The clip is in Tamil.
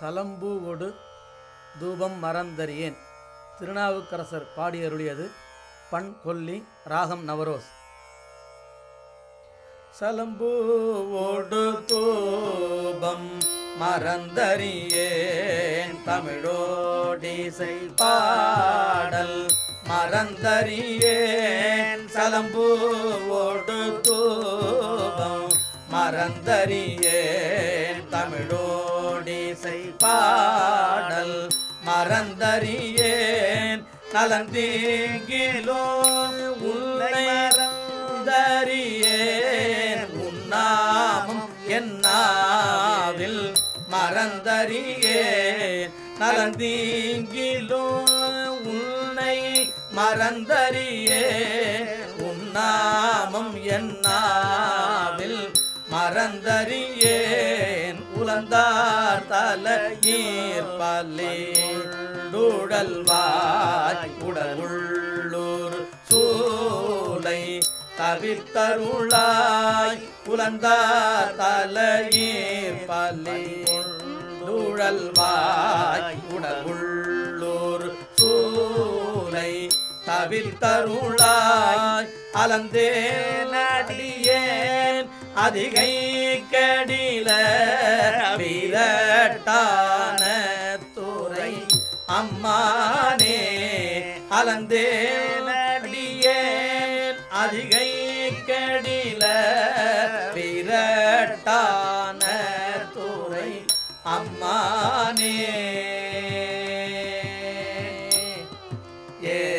சலம்பூவோடு தூபம் மறந்தறியேன். திருநாவுக்கரசர் பாடியருளியது பண் கொல்லி ராகம் நவரோஸ். சலம்பூவோடு தூபம் மறந்தறியேன். தமிழோடிசை பாடல் மறந்தறியேன். சலம்பூவோடு தூபம் மறந்தறியேன். தமிழோடிசை பாடல் மறந்தறியேன். நலந்தீங்கிலோ உன்னை மறந்தறியேன். உன்னாமம் என்னாவில் மறந்தறியேன். நலந்தீங்கிலோ உன்னை மறந்தறியே உன்னாமம் என்ன மறந்தறியேன். உலந்தார் தலையீர் பள்ளி டூடல்வாய் உடலுள்ளூர் சூலை தவிர்த்தருளாய். புலந்தார் தலையீர் பள்ளி டூழல்வாய் உடலுள்ளூர் சூலை தவிர்த்தருளாய். அலந்தே நடியேன் அதிகை கடில விரட்டான துறை. அம்மானே அலந்தேலடியே அதிகை கடில விரட்டான துறை. அம்மானே. ஏ